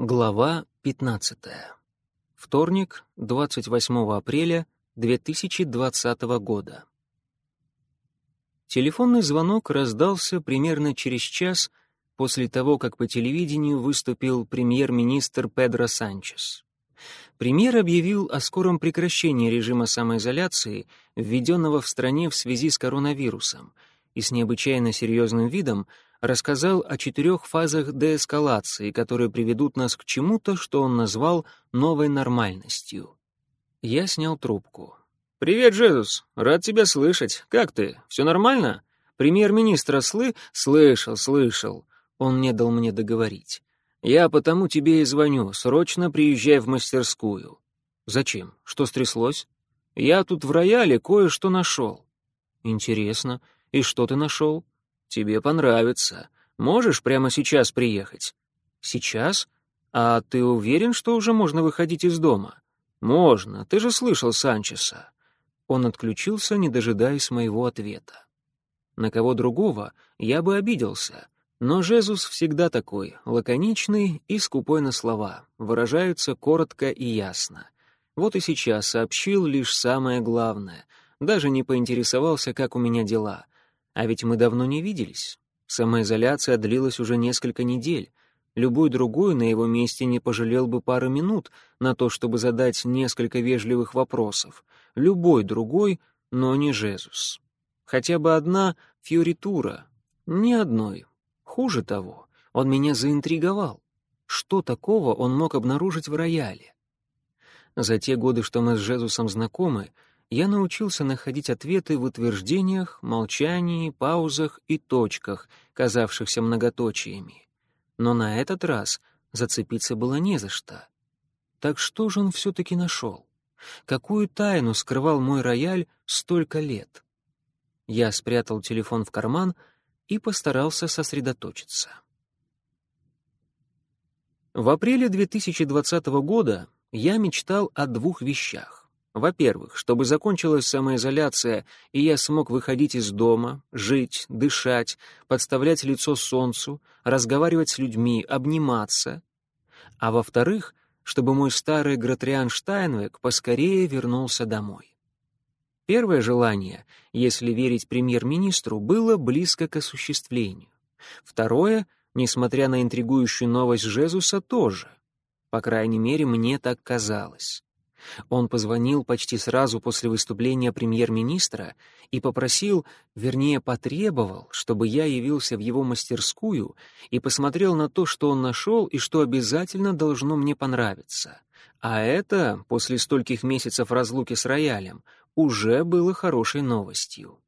Глава 15. Вторник, 28 апреля 2020 года. Телефонный звонок раздался примерно через час после того, как по телевидению выступил премьер-министр Педро Санчес. Премьер объявил о скором прекращении режима самоизоляции, введенного в стране в связи с коронавирусом, и с необычайно серьезным видом рассказал о четырех фазах деэскалации, которые приведут нас к чему-то, что он назвал новой нормальностью. Я снял трубку. «Привет, Джезус. Рад тебя слышать. Как ты? Все нормально? Премьер-министра слы...» «Слышал, слышал». Он не дал мне договорить. «Я потому тебе и звоню. Срочно приезжай в мастерскую». «Зачем? Что стряслось?» «Я тут в рояле кое-что нашел». «Интересно. И что ты нашел?» Тебе понравится. Можешь прямо сейчас приехать? Сейчас? А ты уверен, что уже можно выходить из дома? Можно, ты же слышал Санчеса. Он отключился, не дожидаясь моего ответа. На кого другого я бы обиделся, но Жезус всегда такой, лаконичный и скупой на слова, выражаются коротко и ясно. Вот и сейчас сообщил лишь самое главное, даже не поинтересовался, как у меня дела — а ведь мы давно не виделись. Самоизоляция длилась уже несколько недель. Любой другой на его месте не пожалел бы пары минут на то, чтобы задать несколько вежливых вопросов. Любой другой, но не Жезус. Хотя бы одна фьоритура. Ни одной. Хуже того, он меня заинтриговал. Что такого он мог обнаружить в рояле? За те годы, что мы с Жезусом знакомы, я научился находить ответы в утверждениях, молчании, паузах и точках, казавшихся многоточиями. Но на этот раз зацепиться было не за что. Так что же он все-таки нашел? Какую тайну скрывал мой рояль столько лет? Я спрятал телефон в карман и постарался сосредоточиться. В апреле 2020 года я мечтал о двух вещах. Во-первых, чтобы закончилась самоизоляция, и я смог выходить из дома, жить, дышать, подставлять лицо солнцу, разговаривать с людьми, обниматься. А во-вторых, чтобы мой старый Гратриан Штайнвек поскорее вернулся домой. Первое желание, если верить премьер-министру, было близко к осуществлению. Второе, несмотря на интригующую новость Жезуса, тоже. По крайней мере, мне так казалось. Он позвонил почти сразу после выступления премьер-министра и попросил, вернее, потребовал, чтобы я явился в его мастерскую и посмотрел на то, что он нашел и что обязательно должно мне понравиться. А это, после стольких месяцев разлуки с роялем, уже было хорошей новостью.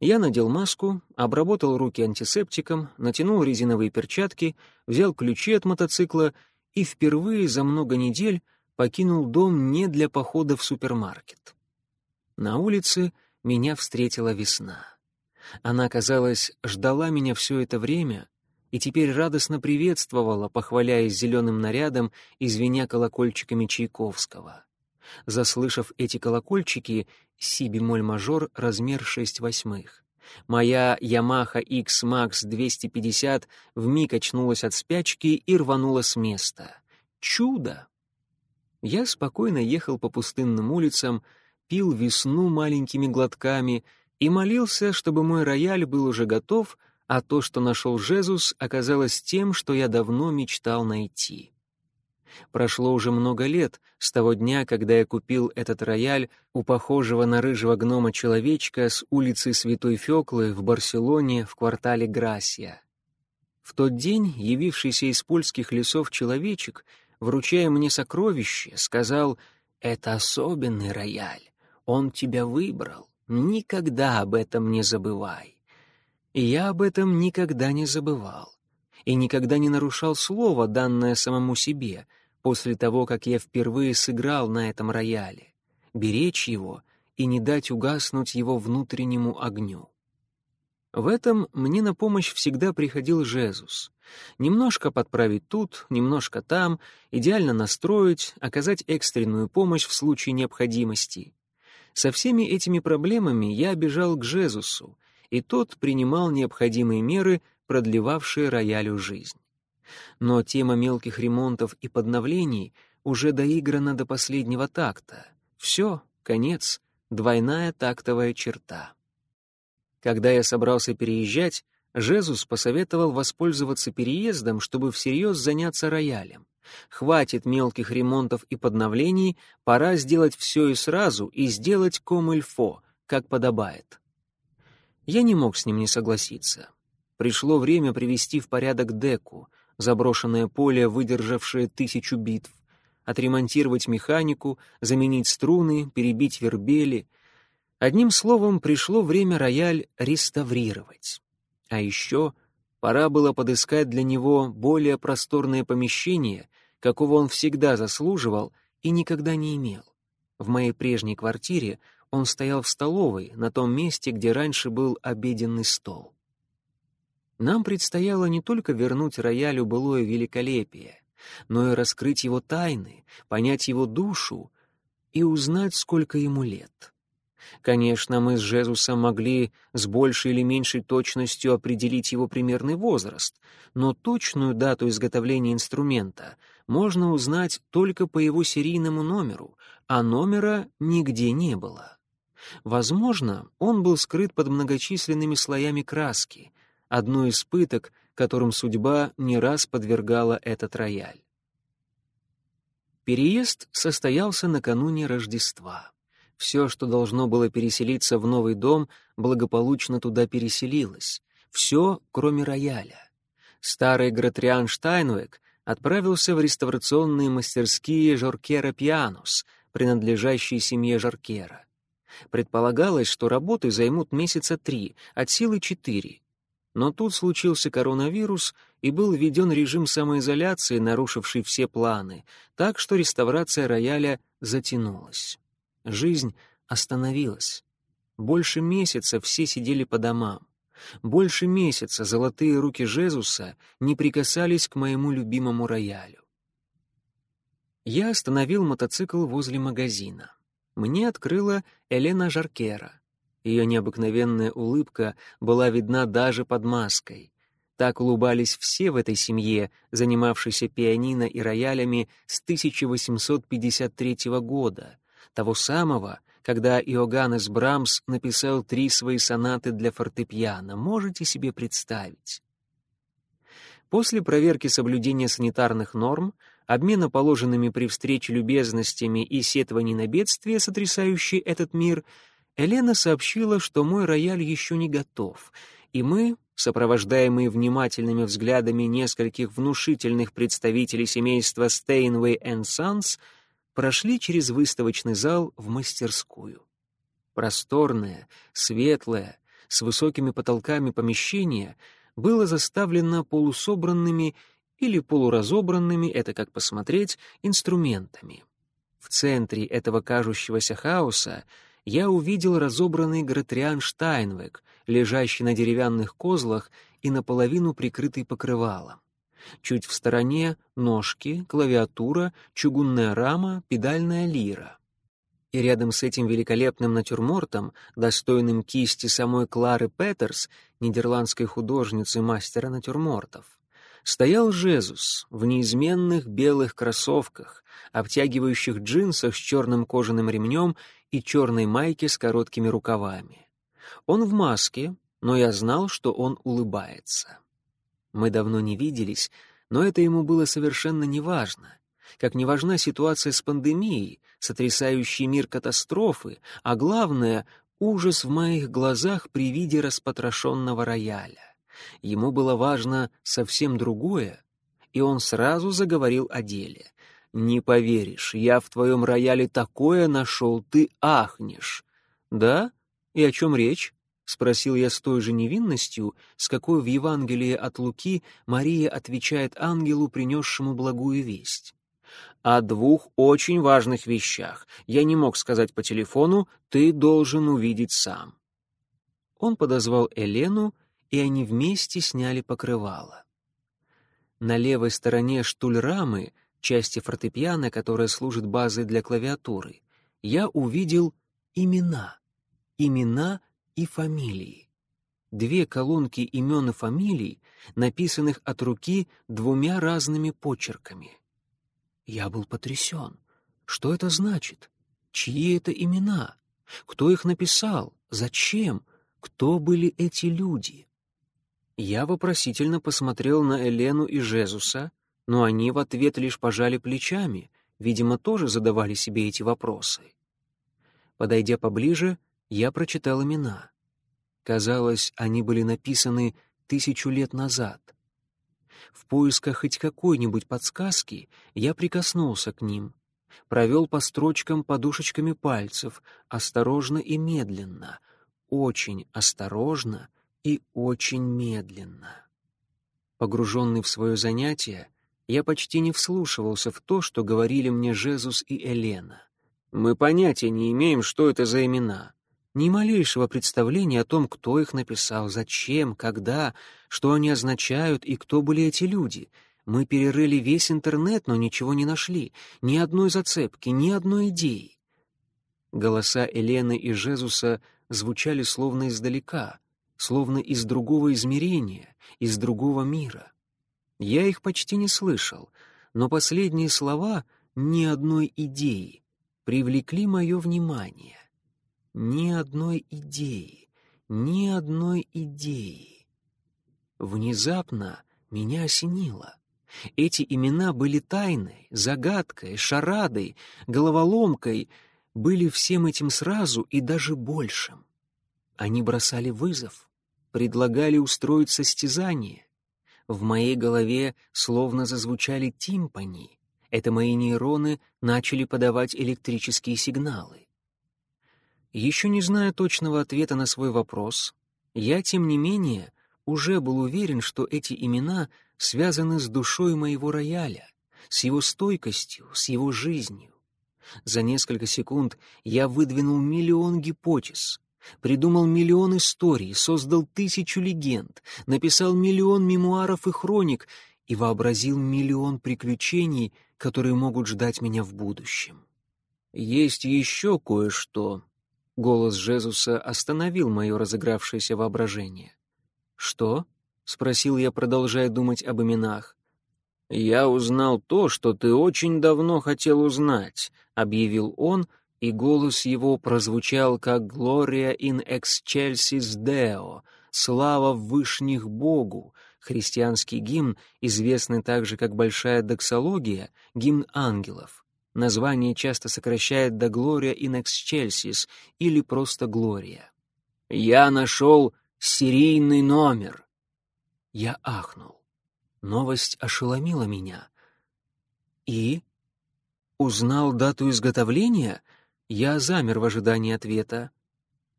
Я надел маску, обработал руки антисептиком, натянул резиновые перчатки, взял ключи от мотоцикла и впервые за много недель покинул дом не для похода в супермаркет. На улице меня встретила весна. Она, казалось, ждала меня все это время и теперь радостно приветствовала, похваляясь зеленым нарядом и звеня колокольчиками Чайковского. Заслышав эти колокольчики, си-бемоль-мажор размер 6 восьмых. Моя Yamaha X-Max 250 вмиг очнулась от спячки и рванула с места. Чудо! Я спокойно ехал по пустынным улицам, пил весну маленькими глотками и молился, чтобы мой рояль был уже готов, а то, что нашел Жезус, оказалось тем, что я давно мечтал найти. Прошло уже много лет с того дня, когда я купил этот рояль у похожего на рыжего гнома человечка с улицы Святой Феклы в Барселоне в квартале Грасия. В тот день явившийся из польских лесов человечек вручая мне сокровище, сказал «Это особенный рояль, он тебя выбрал, никогда об этом не забывай». И я об этом никогда не забывал и никогда не нарушал слово, данное самому себе, после того, как я впервые сыграл на этом рояле, беречь его и не дать угаснуть его внутреннему огню. В этом мне на помощь всегда приходил Жезус. Немножко подправить тут, немножко там, идеально настроить, оказать экстренную помощь в случае необходимости. Со всеми этими проблемами я бежал к Жезусу, и тот принимал необходимые меры, продлевавшие роялю жизнь. Но тема мелких ремонтов и подновлений уже доиграна до последнего такта. Все, конец, двойная тактовая черта. Когда я собрался переезжать, Жезус посоветовал воспользоваться переездом, чтобы всерьез заняться роялем. Хватит мелких ремонтов и подновлений, пора сделать все и сразу и сделать комильфо, как подобает. Я не мог с ним не согласиться. Пришло время привести в порядок деку, заброшенное поле, выдержавшее тысячу битв, отремонтировать механику, заменить струны, перебить вербели. Одним словом, пришло время рояль реставрировать. А еще пора было подыскать для него более просторное помещение, какого он всегда заслуживал и никогда не имел. В моей прежней квартире он стоял в столовой, на том месте, где раньше был обеденный стол. Нам предстояло не только вернуть роялю былое великолепие, но и раскрыть его тайны, понять его душу и узнать, сколько ему лет. Конечно, мы с Жезусом могли с большей или меньшей точностью определить его примерный возраст, но точную дату изготовления инструмента можно узнать только по его серийному номеру, а номера нигде не было. Возможно, он был скрыт под многочисленными слоями краски, одной из пыток, которым судьба не раз подвергала этот рояль. Переезд состоялся накануне Рождества. Все, что должно было переселиться в новый дом, благополучно туда переселилось. Все, кроме рояля. Старый Гратриан Штайнвек отправился в реставрационные мастерские Жоркера Пианус, принадлежащие семье Жоркера. Предполагалось, что работы займут месяца три, от силы четыре. Но тут случился коронавирус, и был введен режим самоизоляции, нарушивший все планы, так что реставрация рояля затянулась. Жизнь остановилась. Больше месяца все сидели по домам. Больше месяца золотые руки Жезуса не прикасались к моему любимому роялю. Я остановил мотоцикл возле магазина. Мне открыла Елена Жаркера. Ее необыкновенная улыбка была видна даже под маской. Так улыбались все в этой семье, занимавшейся пианино и роялями с 1853 года, того самого, когда Иоганнес Брамс написал три свои сонаты для фортепиано, можете себе представить. После проверки соблюдения санитарных норм, обмена положенными при встрече любезностями и сетований на бедствие, сотрясающие этот мир, Елена сообщила, что мой рояль еще не готов, и мы, сопровождаемые внимательными взглядами нескольких внушительных представителей семейства Steinway Sons, прошли через выставочный зал в мастерскую. Просторное, светлое, с высокими потолками помещение было заставлено полусобранными или полуразобранными, это как посмотреть, инструментами. В центре этого кажущегося хаоса я увидел разобранный Гратриан Штайнвек, лежащий на деревянных козлах и наполовину прикрытый покрывалом. Чуть в стороне — ножки, клавиатура, чугунная рама, педальная лира. И рядом с этим великолепным натюрмортом, достойным кисти самой Клары Петерс, нидерландской художницы мастера натюрмортов, стоял Жезус в неизменных белых кроссовках, обтягивающих джинсах с черным кожаным ремнем и черной майке с короткими рукавами. Он в маске, но я знал, что он улыбается. Мы давно не виделись, но это ему было совершенно неважно. Как не важна ситуация с пандемией, сотрясающей мир катастрофы, а главное — ужас в моих глазах при виде распотрошенного рояля. Ему было важно совсем другое, и он сразу заговорил о деле. «Не поверишь, я в твоем рояле такое нашел, ты ахнешь». «Да? И о чем речь?» — спросил я с той же невинностью, с какой в Евангелии от Луки Мария отвечает ангелу, принесшему благую весть. «О двух очень важных вещах. Я не мог сказать по телефону, ты должен увидеть сам». Он подозвал Елену, и они вместе сняли покрывало. На левой стороне штульрамы, части фортепиано, которая служит базой для клавиатуры, я увидел имена. Имена — и фамилии. две колонки имен и фамилий, написанных от руки двумя разными почерками. Я был потрясен. Что это значит? Чьи это имена? Кто их написал? Зачем? Кто были эти люди? Я вопросительно посмотрел на Элену и Жезуса, но они в ответ лишь пожали плечами, видимо, тоже задавали себе эти вопросы. Подойдя поближе, я прочитал имена. Казалось, они были написаны тысячу лет назад. В поисках хоть какой-нибудь подсказки я прикоснулся к ним, провел по строчкам подушечками пальцев, осторожно и медленно, очень осторожно и очень медленно. Погруженный в свое занятие, я почти не вслушивался в то, что говорили мне Жезус и Елена. Мы понятия не имеем, что это за имена. Ни малейшего представления о том, кто их написал, зачем, когда, что они означают и кто были эти люди. Мы перерыли весь интернет, но ничего не нашли, ни одной зацепки, ни одной идеи. Голоса Елены и Жезуса звучали словно издалека, словно из другого измерения, из другого мира. Я их почти не слышал, но последние слова ни одной идеи привлекли мое внимание. Ни одной идеи, ни одной идеи. Внезапно меня осенило. Эти имена были тайной, загадкой, шарадой, головоломкой, были всем этим сразу и даже большим. Они бросали вызов, предлагали устроить состязание. В моей голове словно зазвучали тимпани. Это мои нейроны начали подавать электрические сигналы. Еще не зная точного ответа на свой вопрос, я, тем не менее, уже был уверен, что эти имена связаны с душой моего рояля, с его стойкостью, с его жизнью. За несколько секунд я выдвинул миллион гипотез, придумал миллион историй, создал тысячу легенд, написал миллион мемуаров и хроник и вообразил миллион приключений, которые могут ждать меня в будущем. Есть еще кое-что, Голос Жезуса остановил мое разыгравшееся воображение. «Что?» — спросил я, продолжая думать об именах. «Я узнал то, что ты очень давно хотел узнать», — объявил он, и голос его прозвучал как «Gloria in excelsis Deo», «Слава в вышних Богу», христианский гимн, известный также как Большая доксология, гимн ангелов. Название часто сокращает до «Gloria in excelsis» или просто «Gloria». «Я нашел серийный номер». Я ахнул. Новость ошеломила меня. «И?» Узнал дату изготовления? Я замер в ожидании ответа.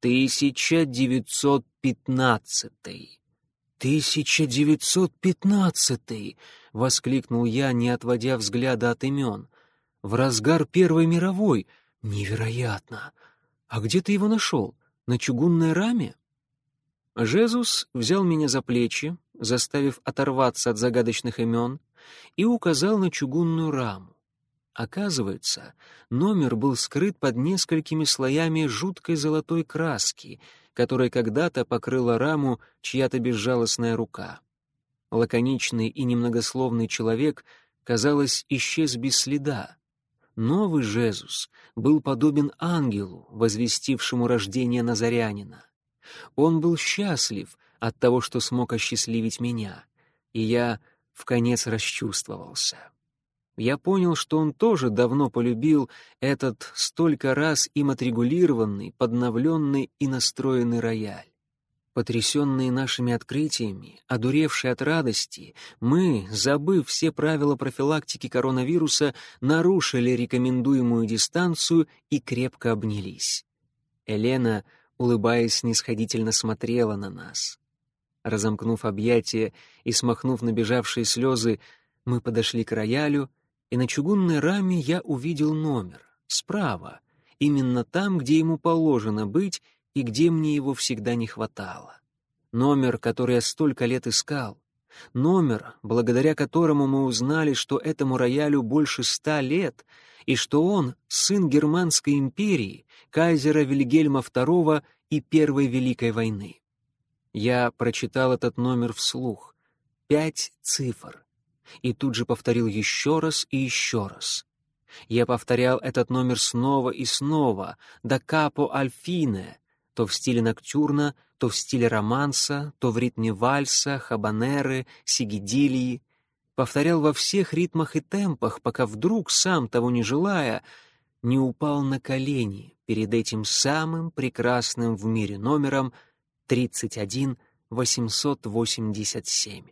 «Тысяча девятьсот пятнадцатый». «Тысяча девятьсот пятнадцатый!» — воскликнул я, не отводя взгляда от имен в разгар Первой мировой. Невероятно! А где ты его нашел? На чугунной раме? Жезус взял меня за плечи, заставив оторваться от загадочных имен, и указал на чугунную раму. Оказывается, номер был скрыт под несколькими слоями жуткой золотой краски, которой когда-то покрыла раму чья-то безжалостная рука. Лаконичный и немногословный человек, казалось, исчез без следа. Новый Жезус был подобен ангелу, возвестившему рождение Назарянина. Он был счастлив от того, что смог осчастливить меня, и я в конец расчувствовался. Я понял, что он тоже давно полюбил этот столько раз им отрегулированный, подновленный и настроенный рояль. Потрясенные нашими открытиями, одуревшие от радости, мы, забыв все правила профилактики коронавируса, нарушили рекомендуемую дистанцию и крепко обнялись. Елена, улыбаясь, снисходительно смотрела на нас. Разомкнув объятия и смахнув набежавшие слезы, мы подошли к роялю, и на чугунной раме я увидел номер, справа, именно там, где ему положено быть, и где мне его всегда не хватало. Номер, который я столько лет искал. Номер, благодаря которому мы узнали, что этому роялю больше ста лет, и что он — сын Германской империи, кайзера Вильгельма II и Первой Великой войны. Я прочитал этот номер вслух. Пять цифр. И тут же повторил еще раз и еще раз. Я повторял этот номер снова и снова, до капо альфине, то в стиле ноктюрна, то в стиле романса, то в ритме вальса, хабанеры, сигидилии. Повторял во всех ритмах и темпах, пока вдруг, сам того не желая, не упал на колени перед этим самым прекрасным в мире номером 31887.